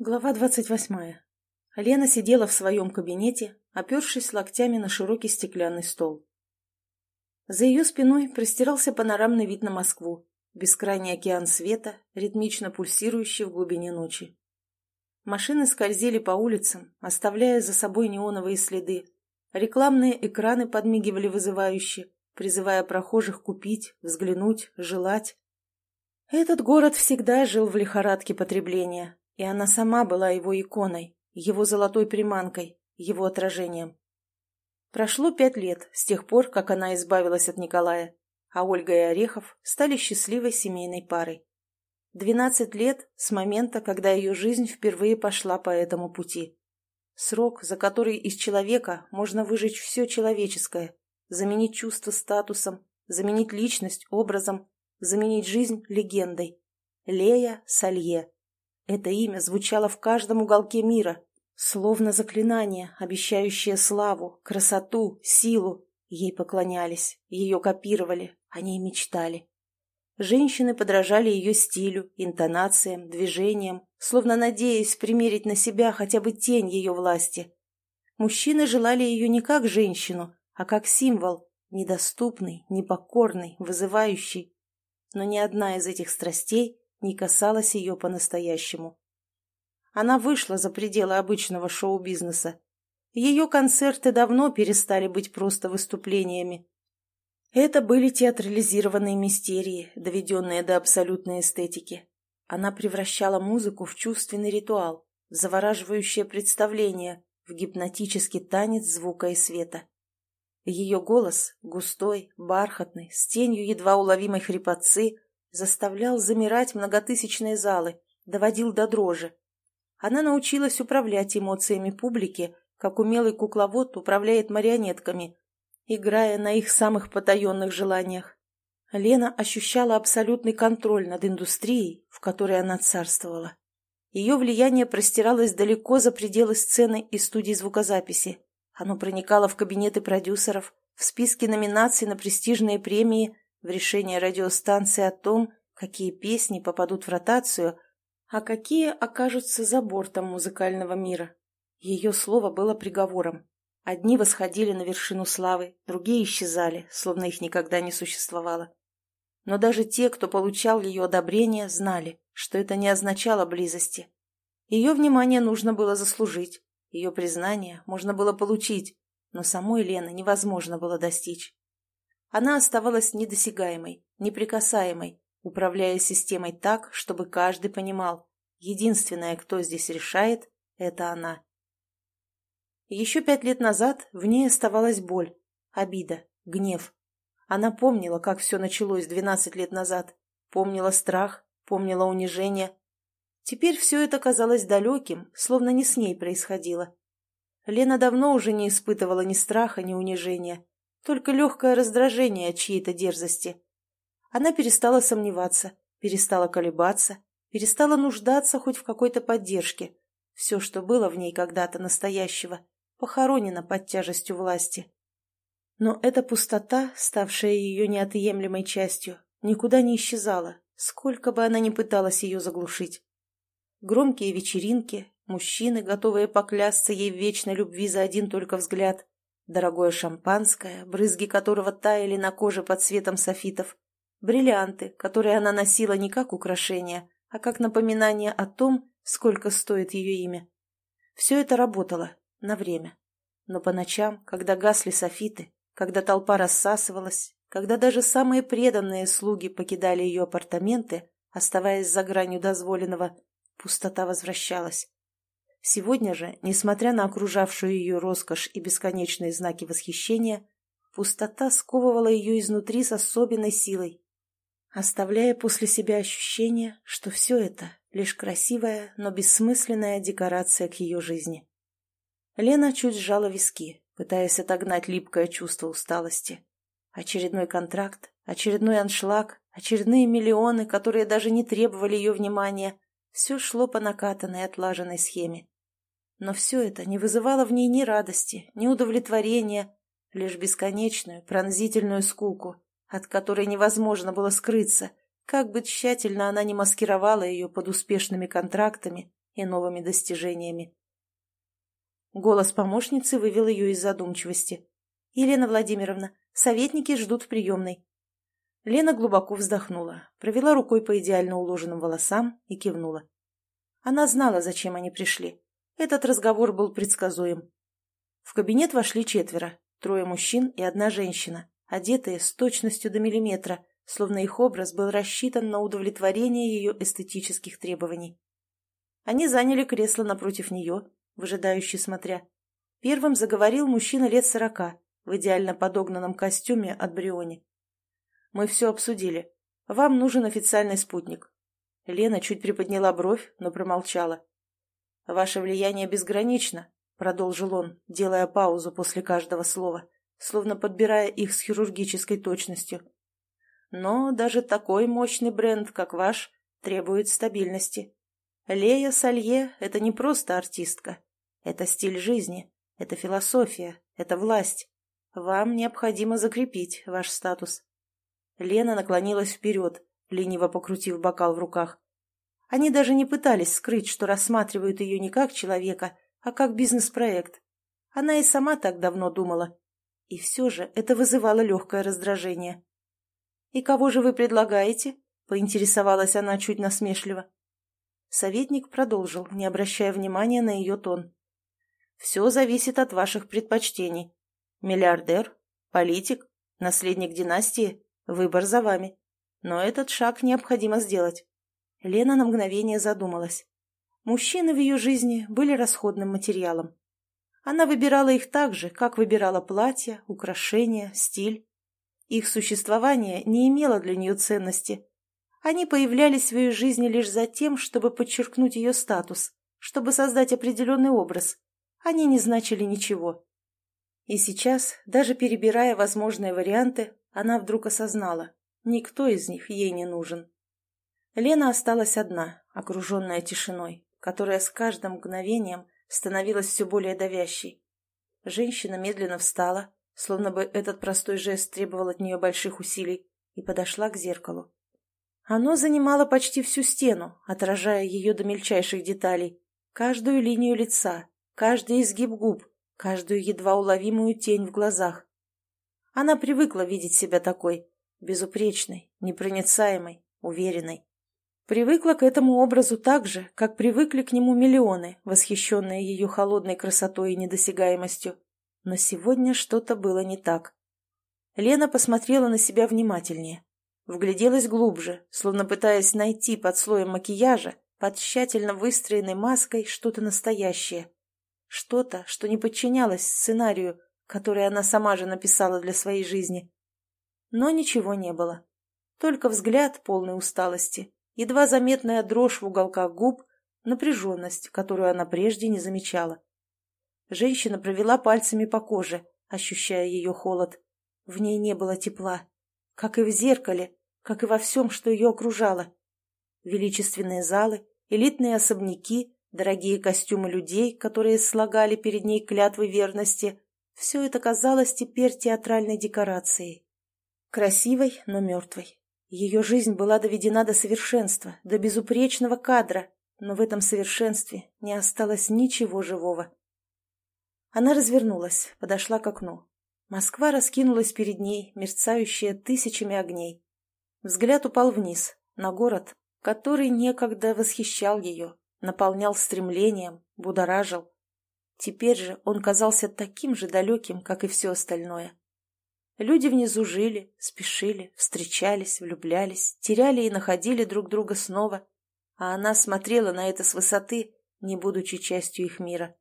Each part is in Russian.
Глава двадцать восьмая. Лена сидела в своем кабинете, опершись локтями на широкий стеклянный стол. За ее спиной простирался панорамный вид на Москву, бескрайний океан света, ритмично пульсирующий в глубине ночи. Машины скользили по улицам, оставляя за собой неоновые следы. Рекламные экраны подмигивали вызывающе, призывая прохожих купить, взглянуть, желать. Этот город всегда жил в лихорадке потребления, и она сама была его иконой, его золотой приманкой, его отражением. Прошло пять лет с тех пор, как она избавилась от Николая, а Ольга и Орехов стали счастливой семейной парой. Двенадцать лет с момента, когда ее жизнь впервые пошла по этому пути. Срок, за который из человека можно выжечь все человеческое, заменить чувство статусом, заменить личность образом, заменить жизнь легендой. Лея Салье. Это имя звучало в каждом уголке мира, словно заклинание, обещающее славу, красоту, силу. Ей поклонялись, ее копировали, о ней мечтали. Женщины подражали ее стилю, интонациям, движениям, словно надеясь примерить на себя хотя бы тень ее власти. Мужчины желали ее не как женщину, а как символ, недоступный, непокорный, вызывающий. Но ни одна из этих страстей не касалась ее по-настоящему. Она вышла за пределы обычного шоу-бизнеса. Ее концерты давно перестали быть просто выступлениями. Это были театрализированные мистерии, доведенные до абсолютной эстетики. Она превращала музыку в чувственный ритуал, в завораживающее представление, в гипнотический танец звука и света. Ее голос, густой, бархатный, с тенью едва уловимой хрипотцы, заставлял замирать многотысячные залы, доводил до дрожи. Она научилась управлять эмоциями публики, как умелый кукловод управляет марионетками, играя на их самых потаенных желаниях. Лена ощущала абсолютный контроль над индустрией, в которой она царствовала. Ее влияние простиралось далеко за пределы сцены и студий звукозаписи. Оно проникало в кабинеты продюсеров, в списки номинаций на престижные премии в решение радиостанции о том, какие песни попадут в ротацию, а какие окажутся за бортом музыкального мира. Ее слово было приговором. Одни восходили на вершину славы, другие исчезали, словно их никогда не существовало. Но даже те, кто получал ее одобрение, знали, что это не означало близости. Ее внимание нужно было заслужить, ее признание можно было получить, но самой Лены невозможно было достичь. Она оставалась недосягаемой, неприкасаемой, управляя системой так, чтобы каждый понимал, единственное, кто здесь решает, это она. Еще пять лет назад в ней оставалась боль, обида, гнев. Она помнила, как все началось двенадцать лет назад, помнила страх, помнила унижение. Теперь все это казалось далеким, словно не с ней происходило. Лена давно уже не испытывала ни страха, ни унижения только легкое раздражение от чьей-то дерзости. Она перестала сомневаться, перестала колебаться, перестала нуждаться хоть в какой-то поддержке. Все, что было в ней когда-то настоящего, похоронено под тяжестью власти. Но эта пустота, ставшая ее неотъемлемой частью, никуда не исчезала, сколько бы она ни пыталась ее заглушить. Громкие вечеринки, мужчины, готовые поклясться ей в вечной любви за один только взгляд, Дорогое шампанское, брызги которого таяли на коже под светом софитов. Бриллианты, которые она носила не как украшение, а как напоминание о том, сколько стоит ее имя. Все это работало на время. Но по ночам, когда гасли софиты, когда толпа рассасывалась, когда даже самые преданные слуги покидали ее апартаменты, оставаясь за гранью дозволенного, пустота возвращалась. Сегодня же, несмотря на окружавшую ее роскошь и бесконечные знаки восхищения, пустота сковывала ее изнутри с особенной силой, оставляя после себя ощущение, что все это — лишь красивая, но бессмысленная декорация к ее жизни. Лена чуть сжала виски, пытаясь отогнать липкое чувство усталости. Очередной контракт, очередной аншлаг, очередные миллионы, которые даже не требовали ее внимания, все шло по накатанной отлаженной схеме. Но все это не вызывало в ней ни радости, ни удовлетворения, лишь бесконечную, пронзительную скуку, от которой невозможно было скрыться, как бы тщательно она ни маскировала ее под успешными контрактами и новыми достижениями. Голос помощницы вывел ее из задумчивости. «Елена Владимировна, советники ждут в приемной». Лена глубоко вздохнула, провела рукой по идеально уложенным волосам и кивнула. Она знала, зачем они пришли. Этот разговор был предсказуем. В кабинет вошли четверо, трое мужчин и одна женщина, одетые с точностью до миллиметра, словно их образ был рассчитан на удовлетворение ее эстетических требований. Они заняли кресло напротив нее, выжидающе смотря. Первым заговорил мужчина лет сорока, в идеально подогнанном костюме от Бриони. «Мы все обсудили. Вам нужен официальный спутник». Лена чуть приподняла бровь, но промолчала. «Ваше влияние безгранично», — продолжил он, делая паузу после каждого слова, словно подбирая их с хирургической точностью. «Но даже такой мощный бренд, как ваш, требует стабильности. Лея Салье — это не просто артистка. Это стиль жизни, это философия, это власть. Вам необходимо закрепить ваш статус». Лена наклонилась вперед, лениво покрутив бокал в руках. Они даже не пытались скрыть, что рассматривают ее не как человека, а как бизнес-проект. Она и сама так давно думала. И все же это вызывало легкое раздражение. «И кого же вы предлагаете?» — поинтересовалась она чуть насмешливо. Советник продолжил, не обращая внимания на ее тон. «Все зависит от ваших предпочтений. Миллиардер, политик, наследник династии — выбор за вами. Но этот шаг необходимо сделать. Лена на мгновение задумалась. Мужчины в ее жизни были расходным материалом. Она выбирала их так же, как выбирала платья, украшения, стиль. Их существование не имело для нее ценности. Они появлялись в ее жизни лишь за тем, чтобы подчеркнуть ее статус, чтобы создать определенный образ. Они не значили ничего. И сейчас, даже перебирая возможные варианты, она вдруг осознала, никто из них ей не нужен. Лена осталась одна, окруженная тишиной, которая с каждым мгновением становилась все более давящей. Женщина медленно встала, словно бы этот простой жест требовал от нее больших усилий, и подошла к зеркалу. Оно занимало почти всю стену, отражая ее до мельчайших деталей, каждую линию лица, каждый изгиб губ, каждую едва уловимую тень в глазах. Она привыкла видеть себя такой, безупречной, непроницаемой, уверенной. Привыкла к этому образу так же, как привыкли к нему миллионы, восхищенные ее холодной красотой и недосягаемостью. Но сегодня что-то было не так. Лена посмотрела на себя внимательнее. Вгляделась глубже, словно пытаясь найти под слоем макияжа, под тщательно выстроенной маской что-то настоящее. Что-то, что не подчинялось сценарию, который она сама же написала для своей жизни. Но ничего не было. Только взгляд полный усталости едва заметная дрожь в уголках губ, напряженность, которую она прежде не замечала. Женщина провела пальцами по коже, ощущая ее холод. В ней не было тепла, как и в зеркале, как и во всем, что ее окружало. Величественные залы, элитные особняки, дорогие костюмы людей, которые слагали перед ней клятвы верности — все это казалось теперь театральной декорацией. Красивой, но мертвой. Ее жизнь была доведена до совершенства, до безупречного кадра, но в этом совершенстве не осталось ничего живого. Она развернулась, подошла к окну. Москва раскинулась перед ней, мерцающая тысячами огней. Взгляд упал вниз, на город, который некогда восхищал ее, наполнял стремлением, будоражил. Теперь же он казался таким же далеким, как и все остальное. Люди внизу жили, спешили, встречались, влюблялись, теряли и находили друг друга снова, а она смотрела на это с высоты, не будучи частью их мира.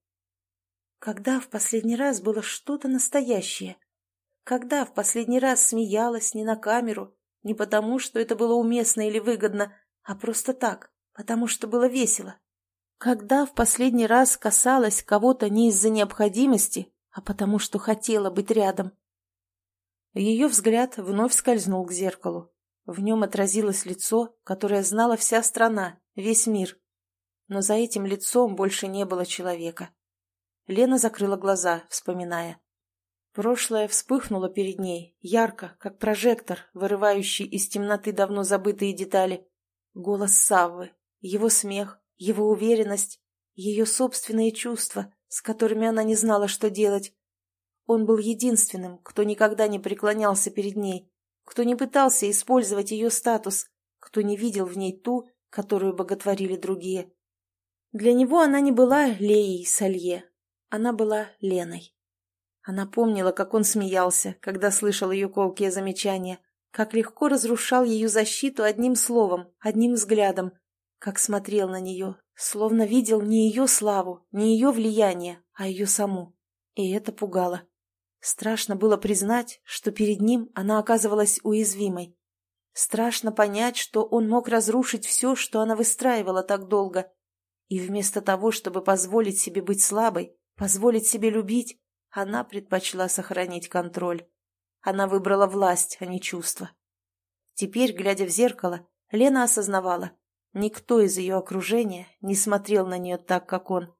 Когда в последний раз было что-то настоящее? Когда в последний раз смеялась не на камеру, не потому, что это было уместно или выгодно, а просто так, потому что было весело? Когда в последний раз касалась кого-то не из-за необходимости, а потому что хотела быть рядом? Ее взгляд вновь скользнул к зеркалу. В нем отразилось лицо, которое знала вся страна, весь мир. Но за этим лицом больше не было человека. Лена закрыла глаза, вспоминая. Прошлое вспыхнуло перед ней, ярко, как прожектор, вырывающий из темноты давно забытые детали. Голос Саввы, его смех, его уверенность, ее собственные чувства, с которыми она не знала, что делать. Он был единственным, кто никогда не преклонялся перед ней, кто не пытался использовать ее статус, кто не видел в ней ту, которую боготворили другие. Для него она не была Леей Салье, она была Леной. Она помнила, как он смеялся, когда слышал ее колкие замечания, как легко разрушал ее защиту одним словом, одним взглядом, как смотрел на нее, словно видел не ее славу, не ее влияние, а ее саму. И это пугало. Страшно было признать, что перед ним она оказывалась уязвимой. Страшно понять, что он мог разрушить все, что она выстраивала так долго. И вместо того, чтобы позволить себе быть слабой, позволить себе любить, она предпочла сохранить контроль. Она выбрала власть, а не чувство. Теперь, глядя в зеркало, Лена осознавала, никто из ее окружения не смотрел на нее так, как он.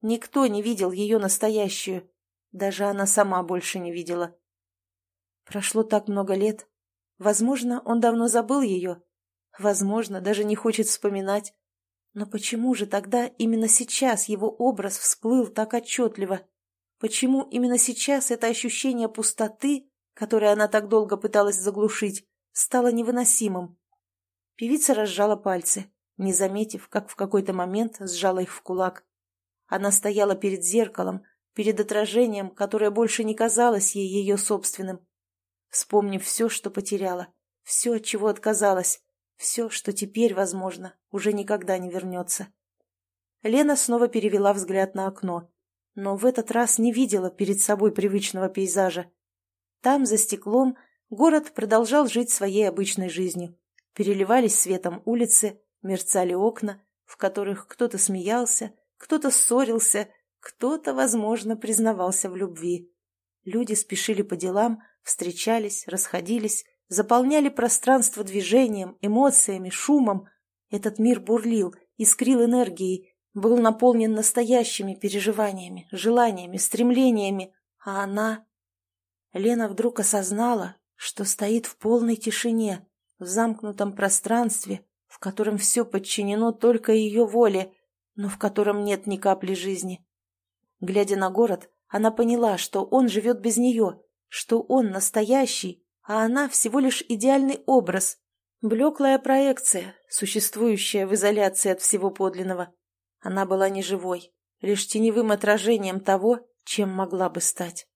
Никто не видел ее настоящую, даже она сама больше не видела. Прошло так много лет. Возможно, он давно забыл ее. Возможно, даже не хочет вспоминать. Но почему же тогда именно сейчас его образ всплыл так отчетливо? Почему именно сейчас это ощущение пустоты, которое она так долго пыталась заглушить, стало невыносимым? Певица разжала пальцы, не заметив, как в какой-то момент сжала их в кулак. Она стояла перед зеркалом, перед отражением, которое больше не казалось ей ее собственным. Вспомнив все, что потеряла, все, от чего отказалась, все, что теперь, возможно, уже никогда не вернется. Лена снова перевела взгляд на окно, но в этот раз не видела перед собой привычного пейзажа. Там, за стеклом, город продолжал жить своей обычной жизнью. Переливались светом улицы, мерцали окна, в которых кто-то смеялся, кто-то ссорился, кто-то, возможно, признавался в любви. Люди спешили по делам, встречались, расходились, заполняли пространство движением, эмоциями, шумом. Этот мир бурлил, искрил энергией, был наполнен настоящими переживаниями, желаниями, стремлениями, а она... Лена вдруг осознала, что стоит в полной тишине, в замкнутом пространстве, в котором все подчинено только ее воле, но в котором нет ни капли жизни. Глядя на город, она поняла, что он живет без нее, что он настоящий, а она всего лишь идеальный образ, блеклая проекция, существующая в изоляции от всего подлинного. Она была не живой, лишь теневым отражением того, чем могла бы стать.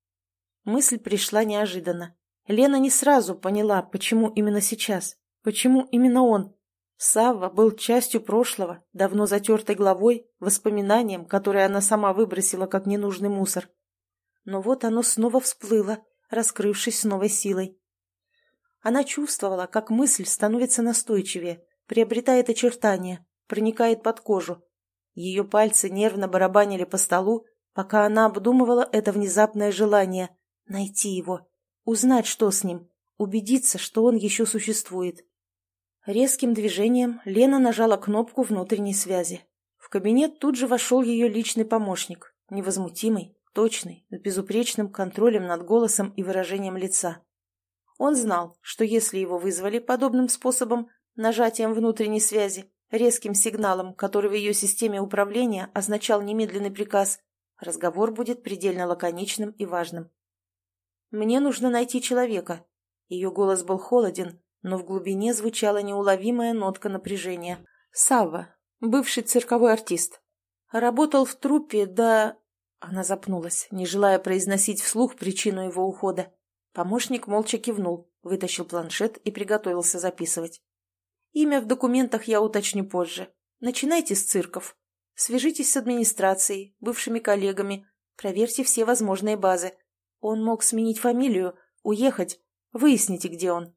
Мысль пришла неожиданно. Лена не сразу поняла, почему именно сейчас, почему именно он. Савва был частью прошлого, давно затертой главой, воспоминанием, которое она сама выбросила как ненужный мусор. Но вот оно снова всплыло, раскрывшись с новой силой. Она чувствовала, как мысль становится настойчивее, приобретает очертания, проникает под кожу. Ее пальцы нервно барабанили по столу, пока она обдумывала это внезапное желание найти его, узнать, что с ним, убедиться, что он еще существует. Резким движением Лена нажала кнопку внутренней связи. В кабинет тут же вошел ее личный помощник, невозмутимый, точный, с безупречным контролем над голосом и выражением лица. Он знал, что если его вызвали подобным способом, нажатием внутренней связи, резким сигналом, который в ее системе управления означал немедленный приказ, разговор будет предельно лаконичным и важным. «Мне нужно найти человека». Ее голос был холоден, но в глубине звучала неуловимая нотка напряжения. Савва, бывший цирковой артист. Работал в труппе до... Она запнулась, не желая произносить вслух причину его ухода. Помощник молча кивнул, вытащил планшет и приготовился записывать. Имя в документах я уточню позже. Начинайте с цирков. Свяжитесь с администрацией, бывшими коллегами, проверьте все возможные базы. Он мог сменить фамилию, уехать. Выясните, где он.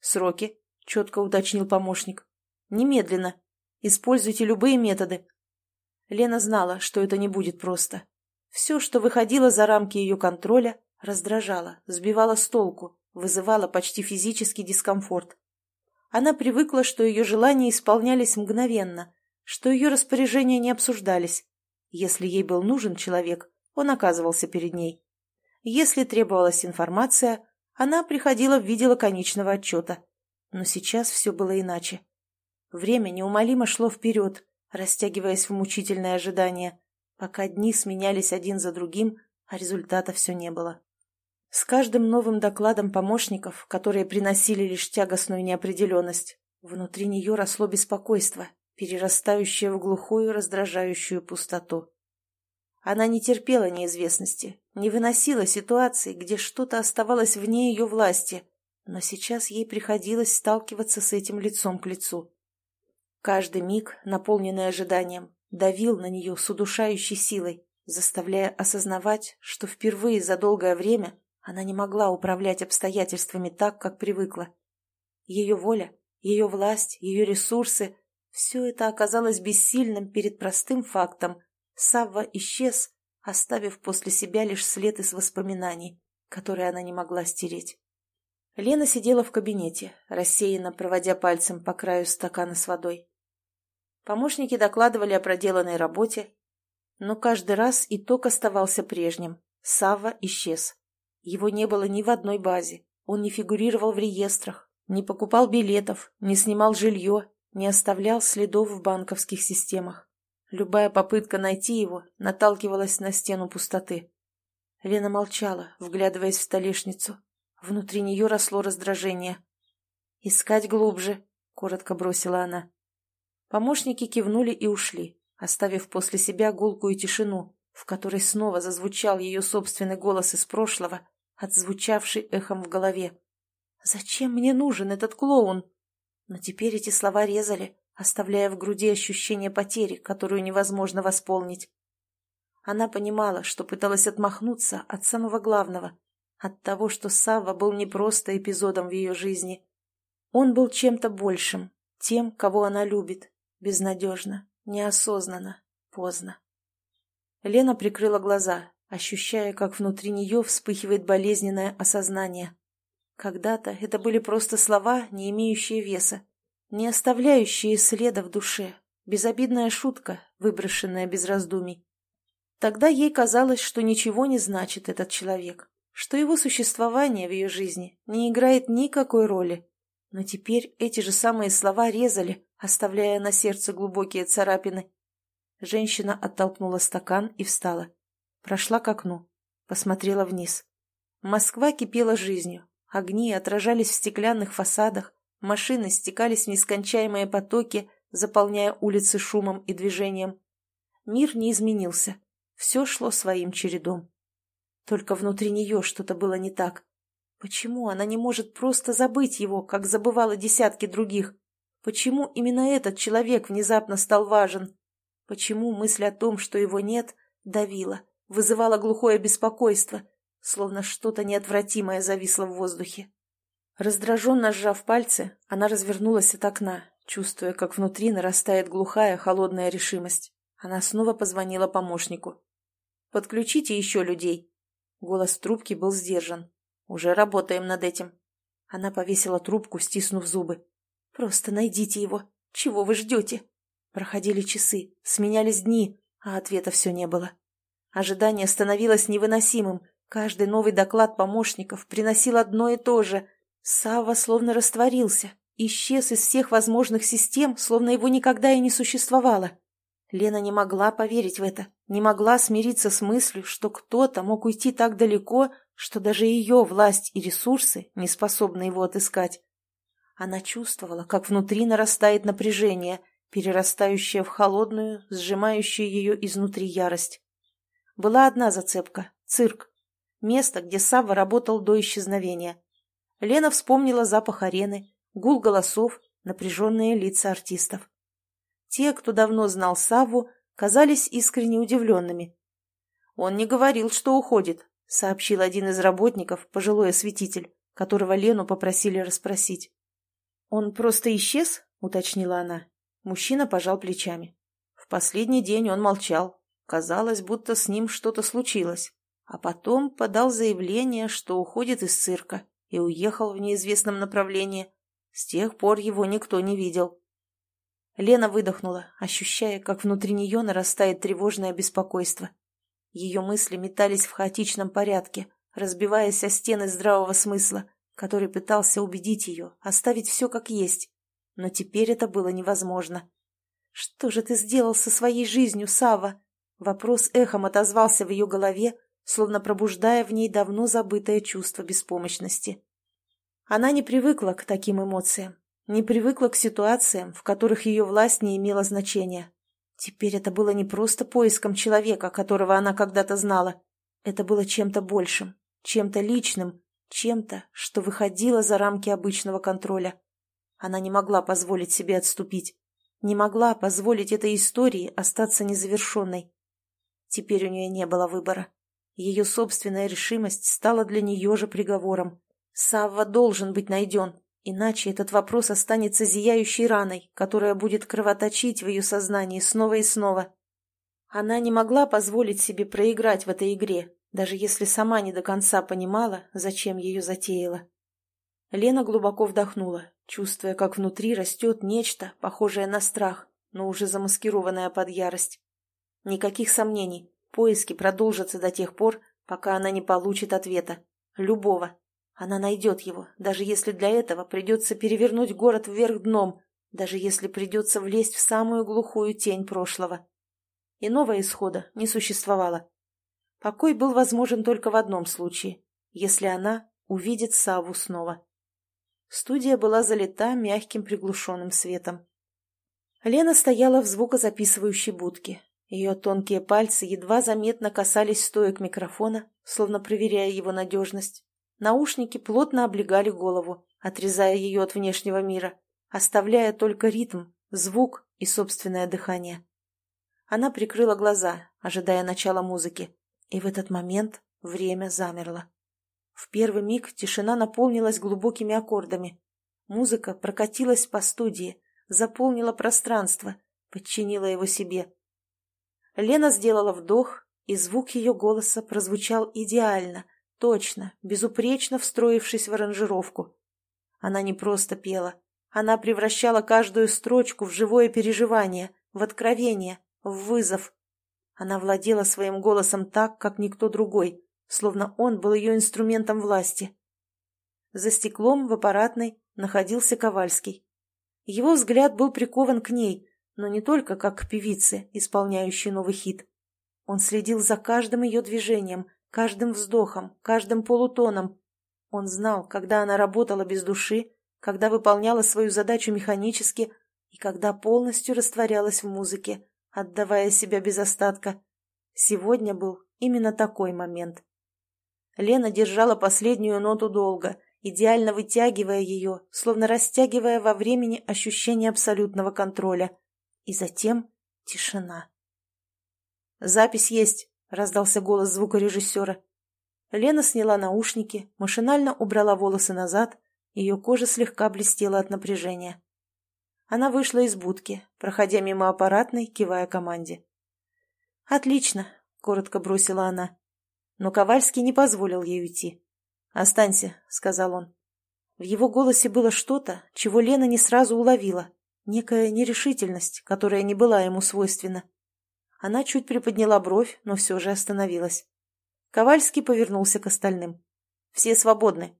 «Сроки», — четко уточнил помощник. «Немедленно. Используйте любые методы». Лена знала, что это не будет просто. Все, что выходило за рамки ее контроля, раздражало, сбивало с толку, вызывало почти физический дискомфорт. Она привыкла, что ее желания исполнялись мгновенно, что ее распоряжения не обсуждались. Если ей был нужен человек, он оказывался перед ней. Если требовалась информация, она приходила в виде лаконичного отчета. Но сейчас все было иначе. Время неумолимо шло вперед, растягиваясь в мучительное ожидание, пока дни сменялись один за другим, а результата все не было. С каждым новым докладом помощников, которые приносили лишь тягостную неопределенность, внутри нее росло беспокойство, перерастающее в глухую раздражающую пустоту. Она не терпела неизвестности, не выносила ситуации, где что-то оставалось вне ее власти, но сейчас ей приходилось сталкиваться с этим лицом к лицу. Каждый миг, наполненный ожиданием, давил на нее с удушающей силой, заставляя осознавать, что впервые за долгое время она не могла управлять обстоятельствами так, как привыкла. Ее воля, ее власть, ее ресурсы – все это оказалось бессильным перед простым фактом. Савва исчез, оставив после себя лишь след из воспоминаний, которые она не могла стереть. Лена сидела в кабинете, рассеянно проводя пальцем по краю стакана с водой. Помощники докладывали о проделанной работе, но каждый раз итог оставался прежним. Савва исчез. Его не было ни в одной базе. Он не фигурировал в реестрах, не покупал билетов, не снимал жилье, не оставлял следов в банковских системах. Любая попытка найти его наталкивалась на стену пустоты. Лена молчала, вглядываясь в столешницу, Внутри нее росло раздражение. «Искать глубже», — коротко бросила она. Помощники кивнули и ушли, оставив после себя гулкую тишину, в которой снова зазвучал ее собственный голос из прошлого, отзвучавший эхом в голове. «Зачем мне нужен этот клоун?» Но теперь эти слова резали, оставляя в груди ощущение потери, которую невозможно восполнить. Она понимала, что пыталась отмахнуться от самого главного, от того, что Савва был не просто эпизодом в ее жизни. Он был чем-то большим, тем, кого она любит, безнадежно, неосознанно, поздно. Лена прикрыла глаза, ощущая, как внутри нее вспыхивает болезненное осознание. Когда-то это были просто слова, не имеющие веса, не оставляющие следа в душе, безобидная шутка, выброшенная без раздумий. Тогда ей казалось, что ничего не значит этот человек, что его существование в ее жизни не играет никакой роли. Но теперь эти же самые слова резали, оставляя на сердце глубокие царапины. Женщина оттолкнула стакан и встала. Прошла к окну. Посмотрела вниз. Москва кипела жизнью. Огни отражались в стеклянных фасадах, машины стекались в нескончаемые потоки, заполняя улицы шумом и движением. Мир не изменился. Все шло своим чередом. Только внутри нее что-то было не так. Почему она не может просто забыть его, как забывала десятки других? Почему именно этот человек внезапно стал важен? Почему мысль о том, что его нет, давила, вызывала глухое беспокойство, словно что-то неотвратимое зависло в воздухе? Раздраженно сжав пальцы, она развернулась от окна, чувствуя, как внутри нарастает глухая, холодная решимость. Она снова позвонила помощнику. «Подключите еще людей», Голос трубки был сдержан. «Уже работаем над этим». Она повесила трубку, стиснув зубы. «Просто найдите его. Чего вы ждете?» Проходили часы, сменялись дни, а ответа все не было. Ожидание становилось невыносимым. Каждый новый доклад помощников приносил одно и то же. Сава словно растворился, исчез из всех возможных систем, словно его никогда и не существовало. Лена не могла поверить в это, не могла смириться с мыслью, что кто-то мог уйти так далеко, что даже ее власть и ресурсы не способны его отыскать. Она чувствовала, как внутри нарастает напряжение, перерастающее в холодную, сжимающую ее изнутри ярость. Была одна зацепка — цирк. Место, где Савва работал до исчезновения. Лена вспомнила запах арены, гул голосов, напряженные лица артистов. Те, кто давно знал Савву, казались искренне удивленными. «Он не говорил, что уходит», — сообщил один из работников, пожилой осветитель, которого Лену попросили расспросить. «Он просто исчез?» — уточнила она. Мужчина пожал плечами. В последний день он молчал. Казалось, будто с ним что-то случилось. А потом подал заявление, что уходит из цирка, и уехал в неизвестном направлении. С тех пор его никто не видел. Лена выдохнула, ощущая, как внутри нее нарастает тревожное беспокойство. Ее мысли метались в хаотичном порядке, разбиваясь о стены здравого смысла, который пытался убедить ее оставить все как есть. Но теперь это было невозможно. Что же ты сделал со своей жизнью, Сава? Вопрос эхом отозвался в ее голове, словно пробуждая в ней давно забытое чувство беспомощности. Она не привыкла к таким эмоциям, не привыкла к ситуациям, в которых ее власть не имела значения. Теперь это было не просто поиском человека, которого она когда-то знала. Это было чем-то большим, чем-то личным, чем-то, что выходило за рамки обычного контроля. Она не могла позволить себе отступить, не могла позволить этой истории остаться незавершенной. Теперь у нее не было выбора. Ее собственная решимость стала для нее же приговором. Савва должен быть найден, иначе этот вопрос останется зияющей раной, которая будет кровоточить в ее сознании снова и снова. Она не могла позволить себе проиграть в этой игре, даже если сама не до конца понимала, зачем ее затеяла. Лена глубоко вдохнула, чувствуя, как внутри растет нечто, похожее на страх, но уже замаскированное под ярость. Никаких сомнений, поиски продолжатся до тех пор, пока она не получит ответа. Любого. Она найдет его, даже если для этого придется перевернуть город вверх дном, даже если придется влезть в самую глухую тень прошлого. Иного исхода не существовало. Покой был возможен только в одном случае, если она увидит Саву снова. Студия была залита мягким приглушенным светом. Лена стояла в звукозаписывающей будке. Ее тонкие пальцы едва заметно касались стоек микрофона, словно проверяя его надежность. Наушники плотно облегали голову, отрезая ее от внешнего мира, оставляя только ритм, звук и собственное дыхание. Она прикрыла глаза, ожидая начала музыки, и в этот момент время замерло. В первый миг тишина наполнилась глубокими аккордами. Музыка прокатилась по студии, заполнила пространство, подчинила его себе. Лена сделала вдох, и звук ее голоса прозвучал идеально, Точно, безупречно встроившись в аранжировку. Она не просто пела. Она превращала каждую строчку в живое переживание, в откровение, в вызов. Она владела своим голосом так, как никто другой, словно он был ее инструментом власти. За стеклом в аппаратной находился Ковальский. Его взгляд был прикован к ней, но не только как к певице, исполняющей новый хит. Он следил за каждым ее движением, каждым вздохом, каждым полутоном. Он знал, когда она работала без души, когда выполняла свою задачу механически и когда полностью растворялась в музыке, отдавая себя без остатка. Сегодня был именно такой момент. Лена держала последнюю ноту долго, идеально вытягивая ее, словно растягивая во времени ощущение абсолютного контроля. И затем тишина. «Запись есть», — раздался голос звукорежиссера. Лена сняла наушники, машинально убрала волосы назад, ее кожа слегка блестела от напряжения. Она вышла из будки, проходя мимо аппаратной, кивая команде. «Отлично», — коротко бросила она. Но Ковальский не позволил ей уйти. «Останься», — сказал он. В его голосе было что-то, чего Лена не сразу уловила, некая нерешительность, которая не была ему свойственна. Она чуть приподняла бровь, но все же остановилась. Ковальский повернулся к остальным. «Все свободны».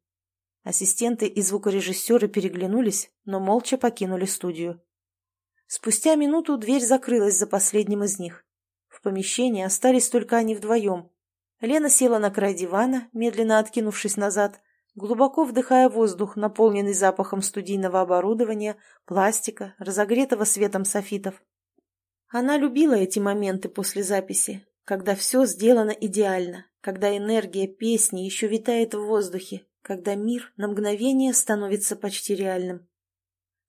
Ассистенты и звукорежиссеры переглянулись, но молча покинули студию. Спустя минуту дверь закрылась за последним из них. В помещении остались только они вдвоем. Лена села на край дивана, медленно откинувшись назад, глубоко вдыхая воздух, наполненный запахом студийного оборудования, пластика, разогретого светом софитов. Она любила эти моменты после записи, когда все сделано идеально, когда энергия песни еще витает в воздухе, когда мир на мгновение становится почти реальным.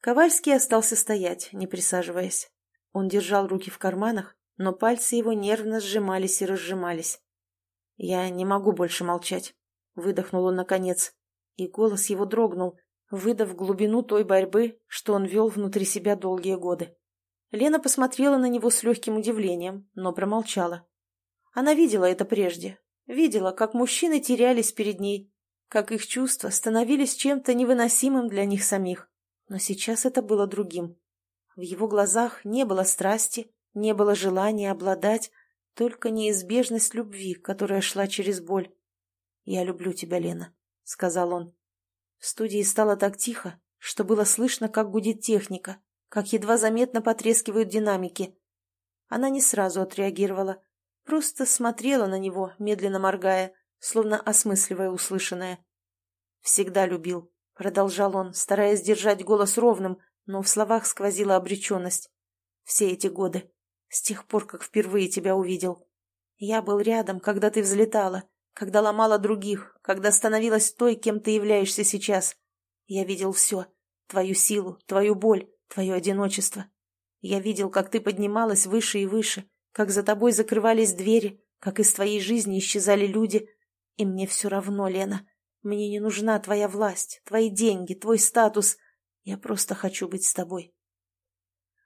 Ковальский остался стоять, не присаживаясь. Он держал руки в карманах, но пальцы его нервно сжимались и разжимались. «Я не могу больше молчать», — выдохнул он наконец, и голос его дрогнул, выдав глубину той борьбы, что он вел внутри себя долгие годы. Лена посмотрела на него с легким удивлением, но промолчала. Она видела это прежде. Видела, как мужчины терялись перед ней, как их чувства становились чем-то невыносимым для них самих. Но сейчас это было другим. В его глазах не было страсти, не было желания обладать, только неизбежность любви, которая шла через боль. «Я люблю тебя, Лена», — сказал он. В студии стало так тихо, что было слышно, как гудит техника, как едва заметно потрескивают динамики. Она не сразу отреагировала, просто смотрела на него, медленно моргая, словно осмысливая услышанное. «Всегда любил», — продолжал он, стараясь держать голос ровным, но в словах сквозила обреченность. «Все эти годы, с тех пор, как впервые тебя увидел. Я был рядом, когда ты взлетала, когда ломала других, когда становилась той, кем ты являешься сейчас. Я видел все. Твою силу, твою боль, твое одиночество. Я видел, как ты поднималась выше и выше, как за тобой закрывались двери, как из твоей жизни исчезали люди. И мне все равно, Лена. Мне не нужна твоя власть, твои деньги, твой статус. Я просто хочу быть с тобой.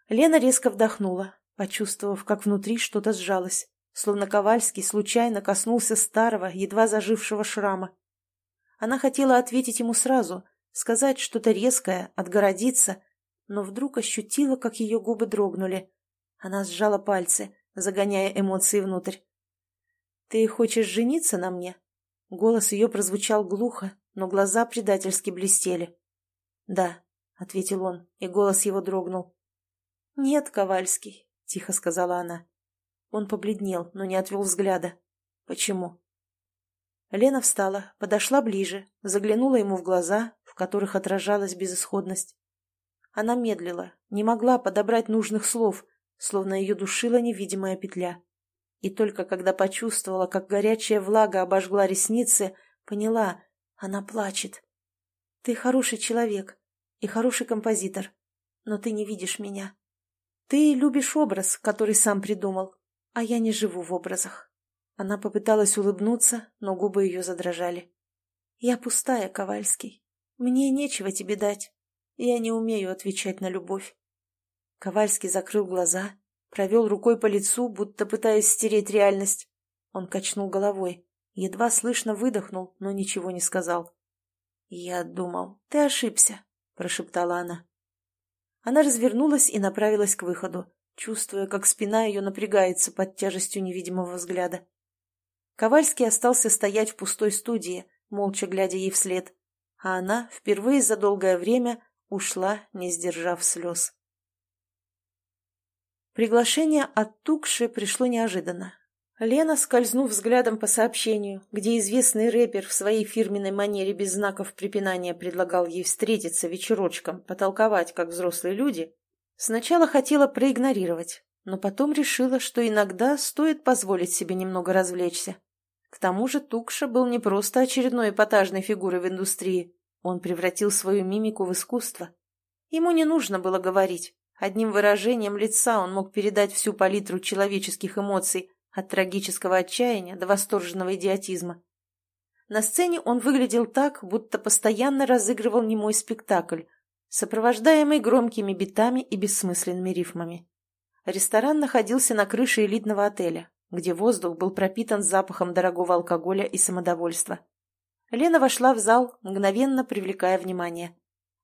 Лена резко вдохнула, почувствовав, как внутри что-то сжалось словно Ковальский случайно коснулся старого, едва зажившего шрама. Она хотела ответить ему сразу, сказать что-то резкое, отгородиться, но вдруг ощутила, как ее губы дрогнули. Она сжала пальцы, загоняя эмоции внутрь. «Ты хочешь жениться на мне?» Голос ее прозвучал глухо, но глаза предательски блестели. «Да», — ответил он, и голос его дрогнул. «Нет, Ковальский», — тихо сказала она. Он побледнел, но не отвел взгляда. «Почему?» Лена встала, подошла ближе, заглянула ему в глаза, в которых отражалась безысходность. Она медлила, не могла подобрать нужных слов, словно ее душила невидимая петля. И только когда почувствовала, как горячая влага обожгла ресницы, поняла, она плачет. «Ты хороший человек и хороший композитор, но ты не видишь меня. Ты любишь образ, который сам придумал, а я не живу в образах. Она попыталась улыбнуться, но губы ее задрожали. Я пустая, Ковальский. Мне нечего тебе дать. Я не умею отвечать на любовь. Ковальский закрыл глаза, провел рукой по лицу, будто пытаясь стереть реальность. Он качнул головой, едва слышно выдохнул, но ничего не сказал. «Я думал, ты ошибся», — прошептала она. Она развернулась и направилась к выходу, чувствуя, как спина ее напрягается под тяжестью невидимого взгляда. Ковальский остался стоять в пустой студии, молча глядя ей вслед, а она впервые за долгое время ушла, не сдержав слез. Приглашение от Тукши пришло неожиданно. Лена, скользнув взглядом по сообщению, где известный рэпер в своей фирменной манере без знаков препинания предлагал ей встретиться вечерочком, потолковать, как взрослые люди, Сначала хотела проигнорировать, но потом решила, что иногда стоит позволить себе немного развлечься. К тому же Тукша был не просто очередной эпатажной фигурой в индустрии, он превратил свою мимику в искусство. Ему не нужно было говорить. Одним выражением лица он мог передать всю палитру человеческих эмоций, от трагического отчаяния до восторженного идиотизма. На сцене он выглядел так, будто постоянно разыгрывал немой спектакль, сопровождаемый громкими битами и бессмысленными рифмами. Ресторан находился на крыше элитного отеля, где воздух был пропитан запахом дорогого алкоголя и самодовольства. Лена вошла в зал, мгновенно привлекая внимание.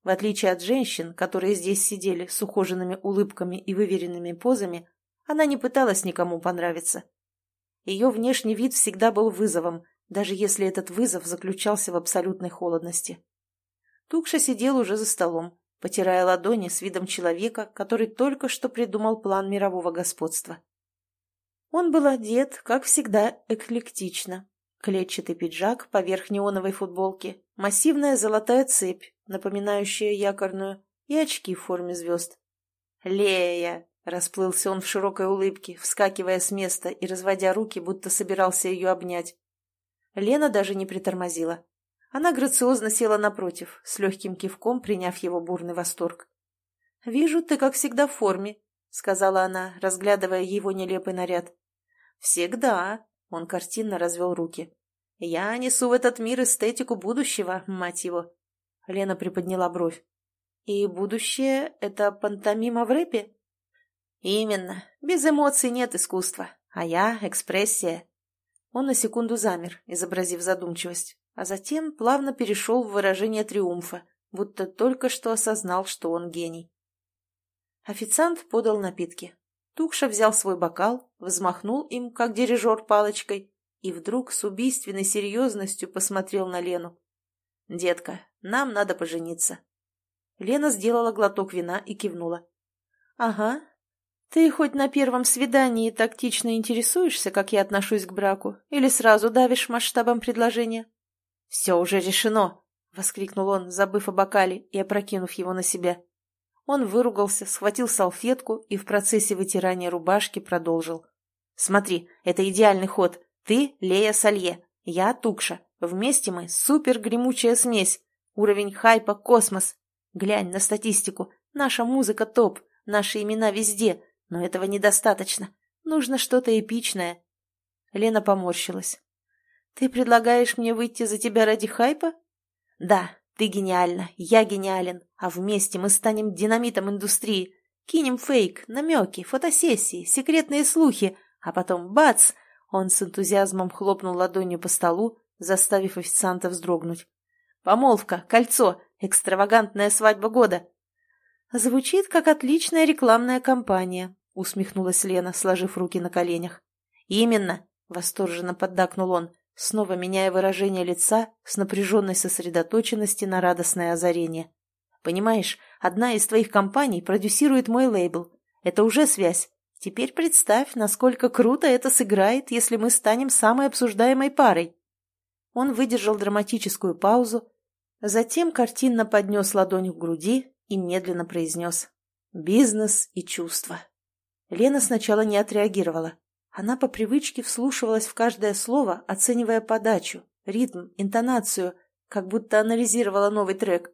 В отличие от женщин, которые здесь сидели с ухоженными улыбками и выверенными позами, она не пыталась никому понравиться. Ее внешний вид всегда был вызовом, даже если этот вызов заключался в абсолютной холодности. Тукша сидел уже за столом, потирая ладони с видом человека, который только что придумал план мирового господства. Он был одет, как всегда, эклектично. Клетчатый пиджак поверх неоновой футболки, массивная золотая цепь, напоминающая якорную, и очки в форме звезд. «Лея!» — расплылся он в широкой улыбке, вскакивая с места и разводя руки, будто собирался ее обнять. Лена даже не притормозила. Она грациозно села напротив, с легким кивком приняв его бурный восторг. «Вижу, ты, как всегда, в форме», — сказала она, разглядывая его нелепый наряд. «Всегда», — он картинно развел руки. «Я несу в этот мир эстетику будущего, мать его». Лена приподняла бровь. «И будущее — это пантомима в рэпе?» «Именно. Без эмоций нет искусства. А я — экспрессия». Он на секунду замер, изобразив задумчивость а затем плавно перешел в выражение триумфа, будто только что осознал, что он гений. Официант подал напитки. Тукша взял свой бокал, взмахнул им, как дирижер палочкой, и вдруг с убийственной серьезностью посмотрел на Лену. «Детка, нам надо пожениться». Лена сделала глоток вина и кивнула. «Ага. Ты хоть на первом свидании тактично интересуешься, как я отношусь к браку, или сразу давишь масштабом предложения?» «Все уже решено!» — воскликнул он, забыв о бокале и опрокинув его на себя. Он выругался, схватил салфетку и в процессе вытирания рубашки продолжил. «Смотри, это идеальный ход. Ты — Лея Салье, я — Тукша. Вместе мы — супер-гремучая смесь. Уровень хайпа — космос. Глянь на статистику. Наша музыка топ, наши имена везде, но этого недостаточно. Нужно что-то эпичное». Лена поморщилась. «Ты предлагаешь мне выйти за тебя ради хайпа?» «Да, ты гениальна, я гениален, а вместе мы станем динамитом индустрии. Кинем фейк, намеки, фотосессии, секретные слухи, а потом бац!» Он с энтузиазмом хлопнул ладонью по столу, заставив официанта вздрогнуть. «Помолвка, кольцо, экстравагантная свадьба года!» «Звучит, как отличная рекламная кампания», — усмехнулась Лена, сложив руки на коленях. «Именно!» — восторженно поддакнул он снова меняя выражение лица с напряженной сосредоточенности на радостное озарение. «Понимаешь, одна из твоих компаний продюсирует мой лейбл. Это уже связь. Теперь представь, насколько круто это сыграет, если мы станем самой обсуждаемой парой». Он выдержал драматическую паузу, затем картинно поднес ладонь к груди и медленно произнес «Бизнес и чувства». Лена сначала не отреагировала, она по привычке вслушивалась в каждое слово, оценивая подачу, ритм, интонацию, как будто анализировала новый трек.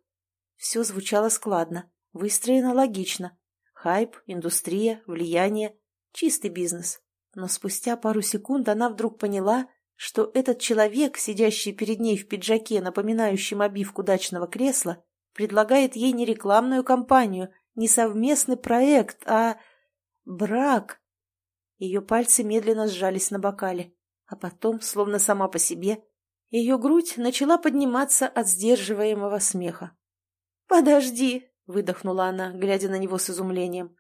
Все звучало складно, выстроено логично. Хайп, индустрия, влияние, чистый бизнес. Но спустя пару секунд она вдруг поняла, что этот человек, сидящий перед ней в пиджаке, напоминающем обивку дачного кресла, предлагает ей не рекламную кампанию, не совместный проект, а брак. Ее пальцы медленно сжались на бокале, а потом, словно сама по себе, ее грудь начала подниматься от сдерживаемого смеха. «Подожди!» — выдохнула она, глядя на него с изумлением.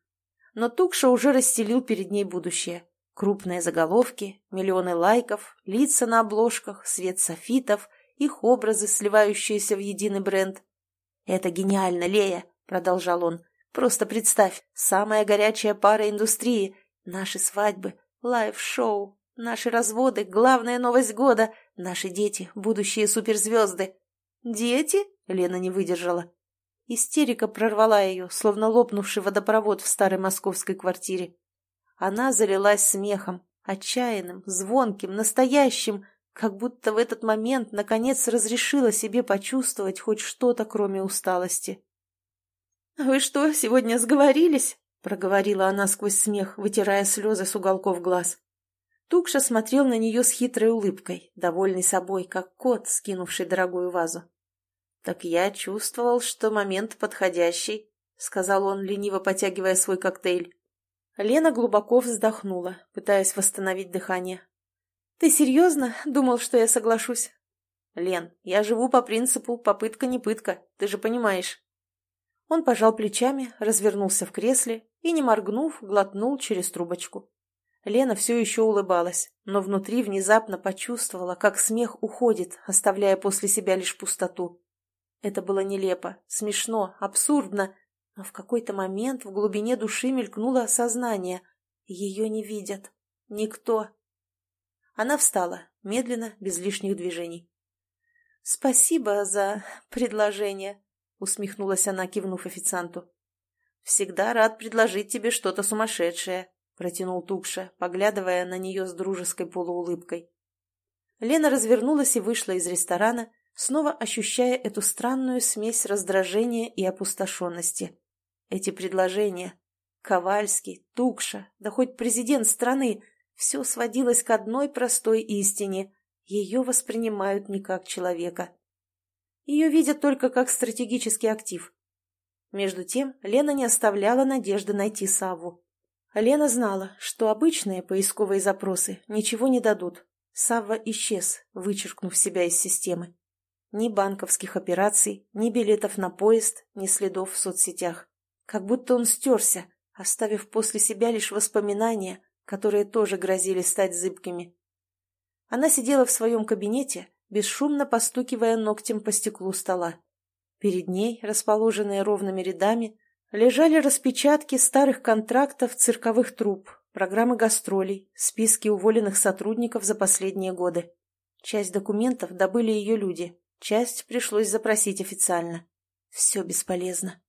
Но Тукша уже расстелил перед ней будущее. Крупные заголовки, миллионы лайков, лица на обложках, свет софитов, их образы, сливающиеся в единый бренд. «Это гениально, Лея!» — продолжал он. «Просто представь, самая горячая пара индустрии, Наши свадьбы, лайв-шоу, наши разводы — главная новость года, наши дети — будущие суперзвезды. «Дети?» — Лена не выдержала. Истерика прорвала ее, словно лопнувший водопровод в старой московской квартире. Она залилась смехом, отчаянным, звонким, настоящим, как будто в этот момент наконец разрешила себе почувствовать хоть что-то, кроме усталости. «Вы что, сегодня сговорились?» — проговорила она сквозь смех, вытирая слезы с уголков глаз. Тукша смотрел на нее с хитрой улыбкой, довольный собой, как кот, скинувший дорогую вазу. «Так я чувствовал, что момент подходящий», — сказал он, лениво потягивая свой коктейль. Лена глубоко вздохнула, пытаясь восстановить дыхание. «Ты серьезно? Думал, что я соглашусь?» «Лен, я живу по принципу «попытка не пытка», ты же понимаешь». Он пожал плечами, развернулся в кресле и, не моргнув, глотнул через трубочку. Лена все еще улыбалась, но внутри внезапно почувствовала, как смех уходит, оставляя после себя лишь пустоту. Это было нелепо, смешно, абсурдно, но в какой-то момент в глубине души мелькнуло осознание. Ее не видят. Никто. Она встала, медленно, без лишних движений. «Спасибо за предложение», — усмехнулась она, кивнув официанту. «Всегда рад предложить тебе что-то сумасшедшее», — протянул Тукша, поглядывая на нее с дружеской полуулыбкой. Лена развернулась и вышла из ресторана, снова ощущая эту странную смесь раздражения и опустошенности. Эти предложения — Ковальский, Тукша, да хоть президент страны — все сводилось к одной простой истине — ее воспринимают не как человека. Ее видят только как стратегический актив, между тем Лена не оставляла надежды найти Савву. Лена знала, что обычные поисковые запросы ничего не дадут. Савва исчез, вычеркнув себя из системы. Ни банковских операций, ни билетов на поезд, ни следов в соцсетях. Как будто он стерся, оставив после себя лишь воспоминания, которые тоже грозили стать зыбкими. Она сидела в своем кабинете, бесшумно постукивая ногтем по стеклу стола. Перед ней, расположенные ровными рядами, Лежали распечатки старых контрактов цирковых труп, программы гастролей, списки уволенных сотрудников за последние годы. Часть документов добыли ее люди, часть пришлось запросить официально. Все бесполезно.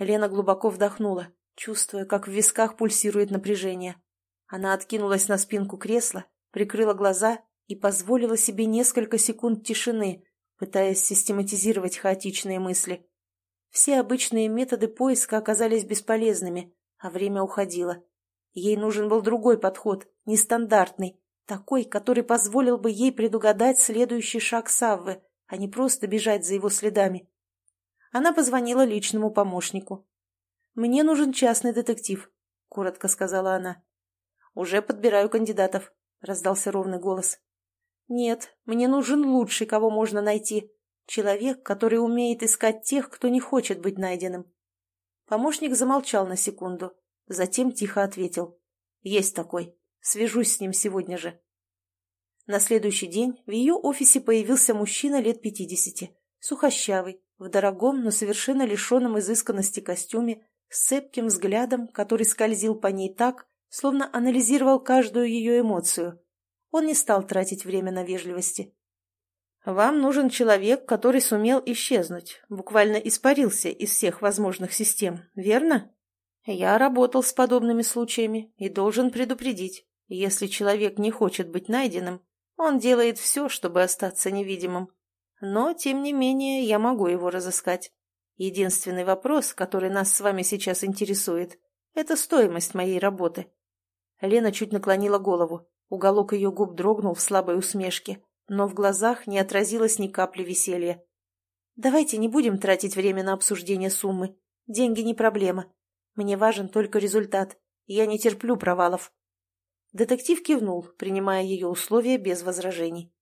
Лена глубоко вдохнула, чувствуя, как в висках пульсирует напряжение. Она откинулась на спинку кресла, прикрыла глаза и позволила себе несколько секунд тишины, пытаясь систематизировать хаотичные мысли. Все обычные методы поиска оказались бесполезными, а время уходило. Ей нужен был другой подход, нестандартный, такой, который позволил бы ей предугадать следующий шаг Саввы, а не просто бежать за его следами. Она позвонила личному помощнику. «Мне нужен частный детектив», — коротко сказала она. «Уже подбираю кандидатов», — раздался ровный голос. «Нет, мне нужен лучший, кого можно найти. Человек, который умеет искать тех, кто не хочет быть найденным». Помощник замолчал на секунду, затем тихо ответил. «Есть такой. Свяжусь с ним сегодня же». На следующий день в ее офисе появился мужчина лет пятидесяти, сухощавый, в дорогом, но совершенно лишенном изысканности костюме, с цепким взглядом, который скользил по ней так, словно анализировал каждую ее эмоцию. Он не стал тратить время на вежливости. «Вам нужен человек, который сумел исчезнуть, буквально испарился из всех возможных систем, верно? Я работал с подобными случаями и должен предупредить, если человек не хочет быть найденным, он делает все, чтобы остаться невидимым. Но, тем не менее, я могу его разыскать. Единственный вопрос, который нас с вами сейчас интересует, это стоимость моей работы. Лена чуть наклонила голову. Уголок ее губ дрогнул в слабой усмешке, но в глазах не отразилось ни капли веселья. «Давайте не будем тратить время на обсуждение суммы. Деньги не проблема. Мне важен только результат. Я не терплю провалов». Детектив кивнул, принимая ее условия без возражений.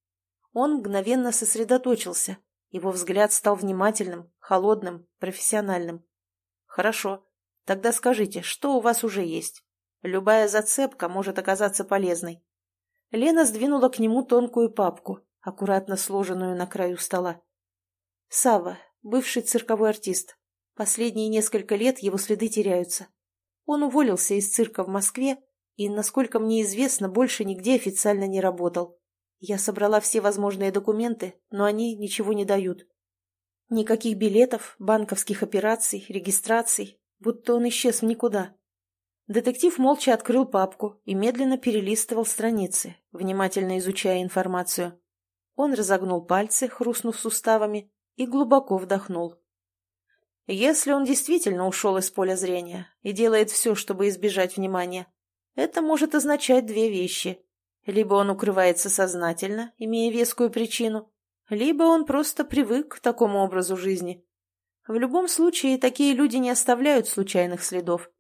Он мгновенно сосредоточился. Его взгляд стал внимательным, холодным, профессиональным. «Хорошо. Тогда скажите, что у вас уже есть? Любая зацепка может оказаться полезной». Лена сдвинула к нему тонкую папку, аккуратно сложенную на краю стола. Сава, бывший цирковой артист. Последние несколько лет его следы теряются. Он уволился из цирка в Москве и, насколько мне известно, больше нигде официально не работал. Я собрала все возможные документы, но они ничего не дают. Никаких билетов, банковских операций, регистраций, будто он исчез в никуда. Детектив молча открыл папку и медленно перелистывал страницы, внимательно изучая информацию. Он разогнул пальцы, хрустнув суставами, и глубоко вдохнул. Если он действительно ушел из поля зрения и делает все, чтобы избежать внимания, это может означать две вещи. Либо он укрывается сознательно, имея вескую причину, либо он просто привык к такому образу жизни. В любом случае, такие люди не оставляют случайных следов.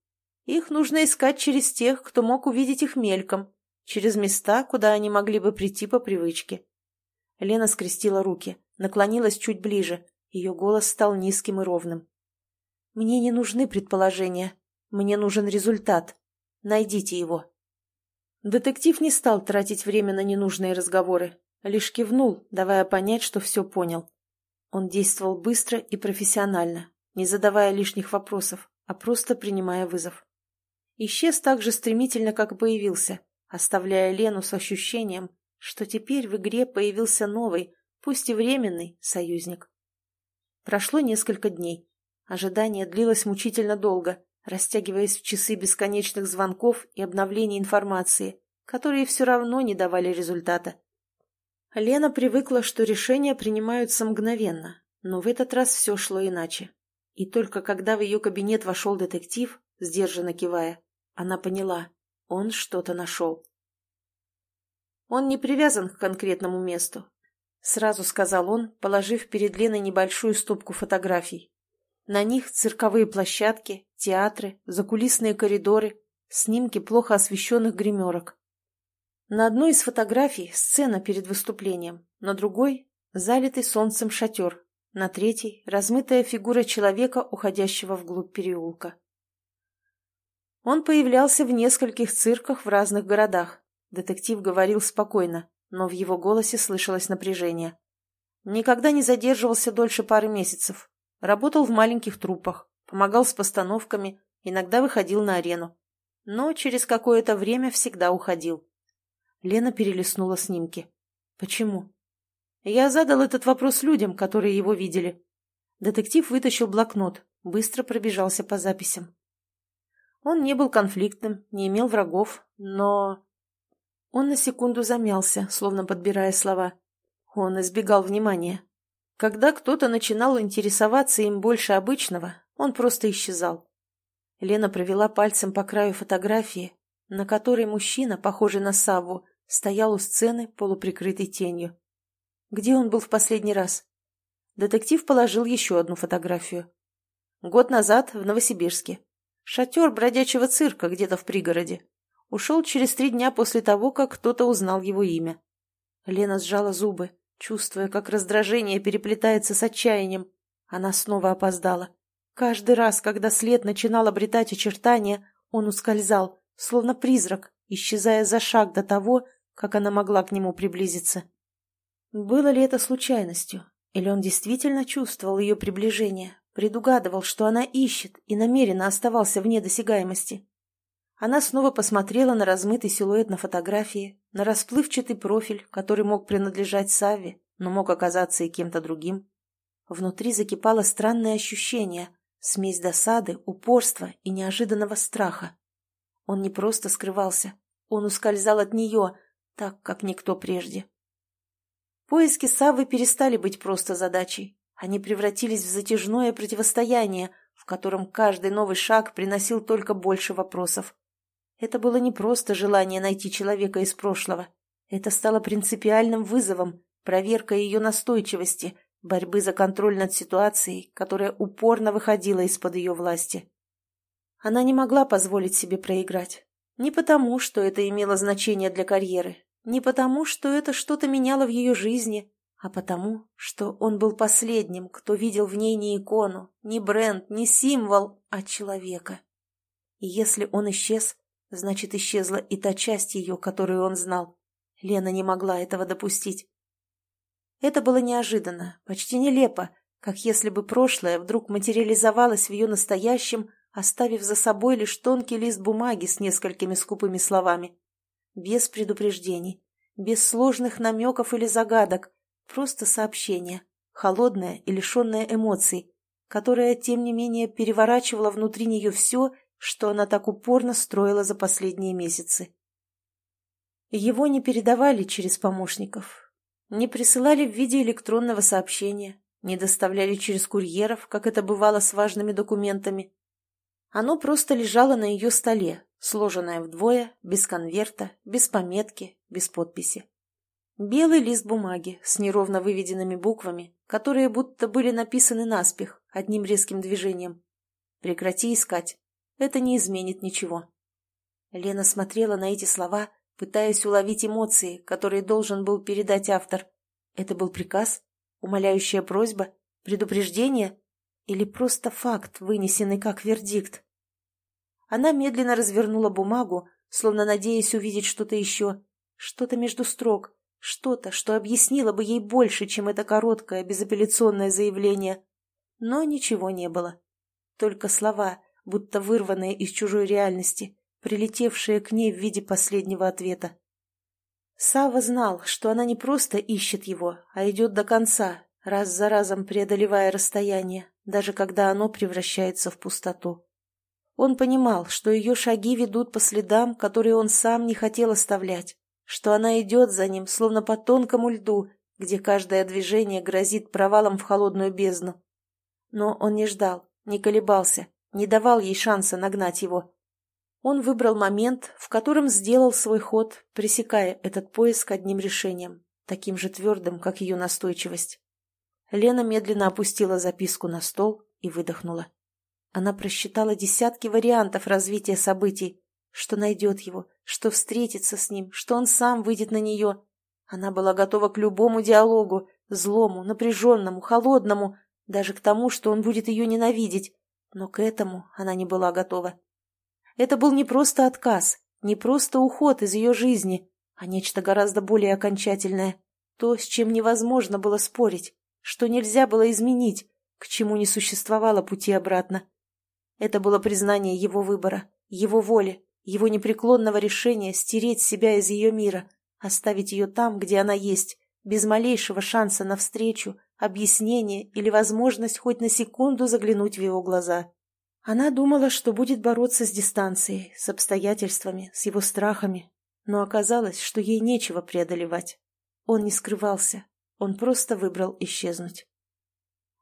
Их нужно искать через тех, кто мог увидеть их мельком, через места, куда они могли бы прийти по привычке. Лена скрестила руки, наклонилась чуть ближе. Ее голос стал низким и ровным. «Мне не нужны предположения. Мне нужен результат. Найдите его». Детектив не стал тратить время на ненужные разговоры, лишь кивнул, давая понять, что все понял. Он действовал быстро и профессионально, не задавая лишних вопросов, а просто принимая вызов. Исчез так же стремительно, как появился, оставляя Лену с ощущением, что теперь в игре появился новый, пусть и временный, союзник. Прошло несколько дней. Ожидание длилось мучительно долго, растягиваясь в часы бесконечных звонков и обновлений информации, которые все равно не давали результата. Лена привыкла, что решения принимаются мгновенно, но в этот раз все шло иначе. И только когда в ее кабинет вошел детектив, сдержанно кивая, она поняла, он что-то нашел. Он не привязан к конкретному месту, сразу сказал он, положив перед Леной небольшую стопку фотографий. На них цирковые площадки, театры, закулисные коридоры, снимки плохо освещенных гримерок. На одной из фотографий сцена перед выступлением, на другой – залитый солнцем шатер, на третьей – размытая фигура человека, уходящего вглубь переулка. Он появлялся в нескольких цирках в разных городах. Детектив говорил спокойно, но в его голосе слышалось напряжение. Никогда не задерживался дольше пары месяцев, Работал в маленьких труппах, помогал с постановками, иногда выходил на арену. Но через какое-то время всегда уходил. Лена перелистнула снимки. Почему? Я задал этот вопрос людям, которые его видели. Детектив вытащил блокнот, быстро пробежался по записям. Он не был конфликтным, не имел врагов, но... Он на секунду замялся, словно подбирая слова. Он избегал внимания. Когда кто-то начинал интересоваться им больше обычного, он просто исчезал. Лена провела пальцем по краю фотографии, на которой мужчина, похожий на Савву, стоял у сцены, полуприкрытой тенью. Где он был в последний раз? Детектив положил еще одну фотографию. Год назад в Новосибирске. Шатер бродячего цирка где-то в пригороде. Ушел через три дня после того, как кто-то узнал его имя. Лена сжала зубы, чувствуя, как раздражение переплетается с отчаянием. Она снова опоздала. Каждый раз, когда след начинал обретать очертания, он ускользал, словно призрак, исчезая за шаг до того, как она могла к нему приблизиться. Было ли это случайностью? Или он действительно чувствовал ее приближение, предугадывал, что она ищет и намеренно оставался вне досягаемости? Она снова посмотрела на размытый силуэт на фотографии, на расплывчатый профиль, который мог принадлежать Савве, но мог оказаться и кем-то другим. Внутри закипало странное ощущение, смесь досады, упорства и неожиданного страха. Он не просто скрывался, он ускользал от нее, так, как никто прежде. Поиски Саввы перестали быть просто задачей. Они превратились в затяжное противостояние, в котором каждый новый шаг приносил только больше вопросов. Это было не просто желание найти человека из прошлого. Это стало принципиальным вызовом, проверкой ее настойчивости, борьбы за контроль над ситуацией, которая упорно выходила из-под ее власти. Она не могла позволить себе проиграть. Не потому, что это имело значение для карьеры, не потому, что это что-то меняло в ее жизни, а потому, что он был последним, кто видел в ней не икону, не бренд, не символ, а человека. И если он исчез, значит, исчезла и та часть ее, которую он знал. Лена не могла этого допустить. Это было неожиданно, почти нелепо, как если бы прошлое вдруг материализовалось в ее настоящем, оставив за собой лишь тонкий лист бумаги с несколькими скупыми словами. Без предупреждений, без сложных намеков или загадок, просто сообщение, холодное и лишенное эмоций, которое, тем не менее, переворачивало внутри нее все, что она так упорно строила за последние месяцы. Его не передавали через помощников, не присылали в виде электронного сообщения, не доставляли через курьеров, как это бывало с важными документами. Оно просто лежало на ее столе, сложенное вдвое, без конверта, без пометки, без подписи. Белый лист бумаги с неровно выведенными буквами, которые будто были написаны наспех, одним резким движением. «Прекрати искать. Это не изменит ничего». Лена смотрела на эти слова, пытаясь уловить эмоции, которые должен был передать автор. Это был приказ? Умоляющая просьба? Предупреждение? Или просто факт, вынесенный как вердикт? Она медленно развернула бумагу, словно надеясь увидеть что-то еще, что-то между строк, что-то, что объяснило бы ей больше, чем это короткое, безапелляционное заявление. Но ничего не было. Только слова, будто вырванные из чужой реальности, прилетевшие к ней в виде последнего ответа. Сава знал, что она не просто ищет его, а идет до конца, раз за разом преодолевая расстояние, даже когда оно превращается в пустоту. Он понимал, что ее шаги ведут по следам, которые он сам не хотел оставлять, что она идет за ним, словно по тонкому льду, где каждое движение грозит провалом в холодную бездну. Но он не ждал, не колебался, не давал ей шанса нагнать его. Он выбрал момент, в котором сделал свой ход, пресекая этот поиск одним решением, таким же твердым, как ее настойчивость. Лена медленно опустила записку на стол и выдохнула. Она просчитала десятки вариантов развития событий, что найдет его, что встретится с ним, что он сам выйдет на нее. Она была готова к любому диалогу, злому, напряженному, холодному, даже к тому, что он будет ее ненавидеть. Но к этому она не была готова. Это был не просто отказ, не просто уход из ее жизни, а нечто гораздо более окончательное, то, с чем невозможно было спорить что нельзя было изменить, к чему не существовало пути обратно. Это было признание его выбора, его воли, его непреклонного решения стереть себя из ее мира, оставить ее там, где она есть, без малейшего шанса на встречу, объяснение или возможность хоть на секунду заглянуть в его глаза. Она думала, что будет бороться с дистанцией, с обстоятельствами, с его страхами, но оказалось, что ей нечего преодолевать. Он не скрывался, он просто выбрал исчезнуть.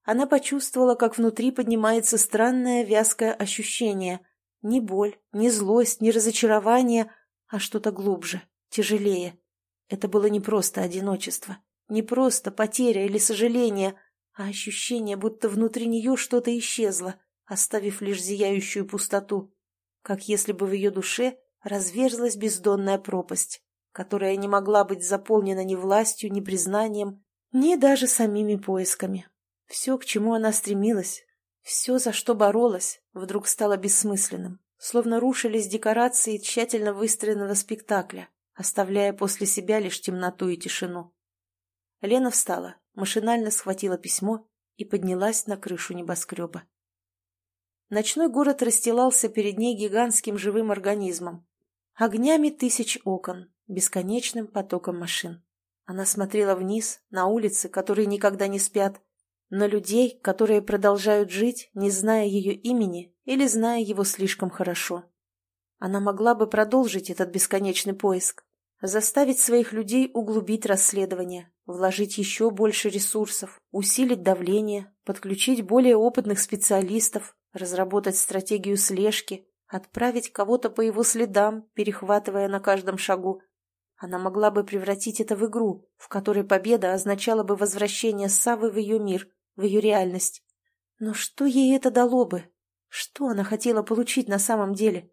Она почувствовала, как внутри поднимается странное вязкое ощущение. Не боль, не злость, не разочарование, а что-то глубже, тяжелее. Это было не просто одиночество, не просто потеря или сожаление, а ощущение, будто внутри нее что-то исчезло, оставив лишь зияющую пустоту, как если бы в ее душе разверзлась бездонная пропасть, которая не могла быть заполнена ни властью, ни признанием, ни даже самими поисками. Все, к чему она стремилась, все, за что боролась, вдруг стало бессмысленным, словно рушились декорации тщательно выстроенного спектакля, оставляя после себя лишь темноту и тишину. Лена встала, машинально схватила письмо и поднялась на крышу небоскреба. Ночной город расстилался перед ней гигантским живым организмом. Огнями тысяч окон, бесконечным потоком машин. Она смотрела вниз, на улицы, которые никогда не спят, на людей, которые продолжают жить, не зная ее имени или зная его слишком хорошо. Она могла бы продолжить этот бесконечный поиск, заставить своих людей углубить расследование, вложить еще больше ресурсов, усилить давление, подключить более опытных специалистов, разработать стратегию слежки, отправить кого-то по его следам, перехватывая на каждом шагу. Она могла бы превратить это в игру, в которой победа означала бы возвращение Савы в ее мир, в ее реальность. Но что ей это дало бы? Что она хотела получить на самом деле?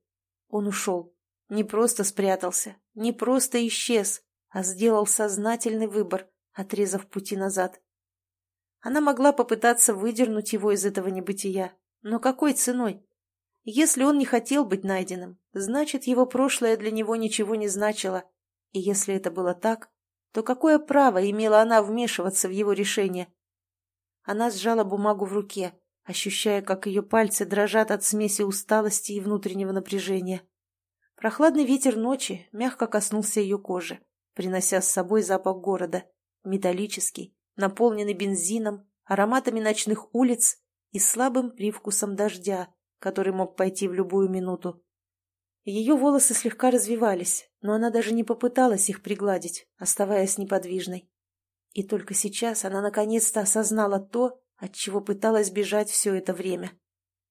Он ушел. Не просто спрятался, не просто исчез, а сделал сознательный выбор, отрезав пути назад. Она могла попытаться выдернуть его из этого небытия, но какой ценой? Если он не хотел быть найденным, значит, его прошлое для него ничего не значило. И если это было так, то какое право имела она вмешиваться в его решение? Она сжала бумагу в руке, ощущая, как ее пальцы дрожат от смеси усталости и внутреннего напряжения. Прохладный ветер ночи мягко коснулся ее кожи, принося с собой запах города, металлический, наполненный бензином, ароматами ночных улиц и слабым привкусом дождя, который мог пойти в любую минуту. Ее волосы слегка развивались, но она даже не попыталась их пригладить, оставаясь неподвижной. И только сейчас она наконец-то осознала то, от чего пыталась бежать все это время.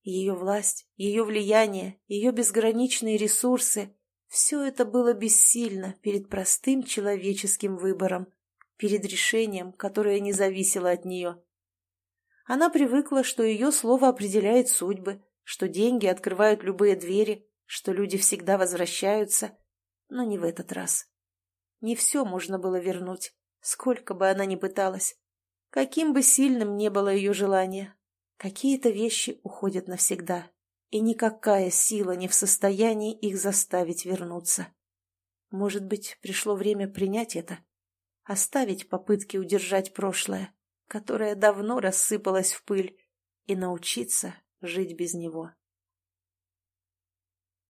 Ее власть, ее влияние, ее безграничные ресурсы — все это было бессильно перед простым человеческим выбором, перед решением, которое не зависело от нее. Она привыкла, что ее слово определяет судьбы, что деньги открывают любые двери, что люди всегда возвращаются, но не в этот раз. Не все можно было вернуть, сколько бы она ни пыталась. Каким бы сильным не было ее желание, какие-то вещи уходят навсегда, и никакая сила не в состоянии их заставить вернуться. Может быть, пришло время принять это? Оставить попытки удержать прошлое? которая давно рассыпалась в пыль, и научиться жить без него.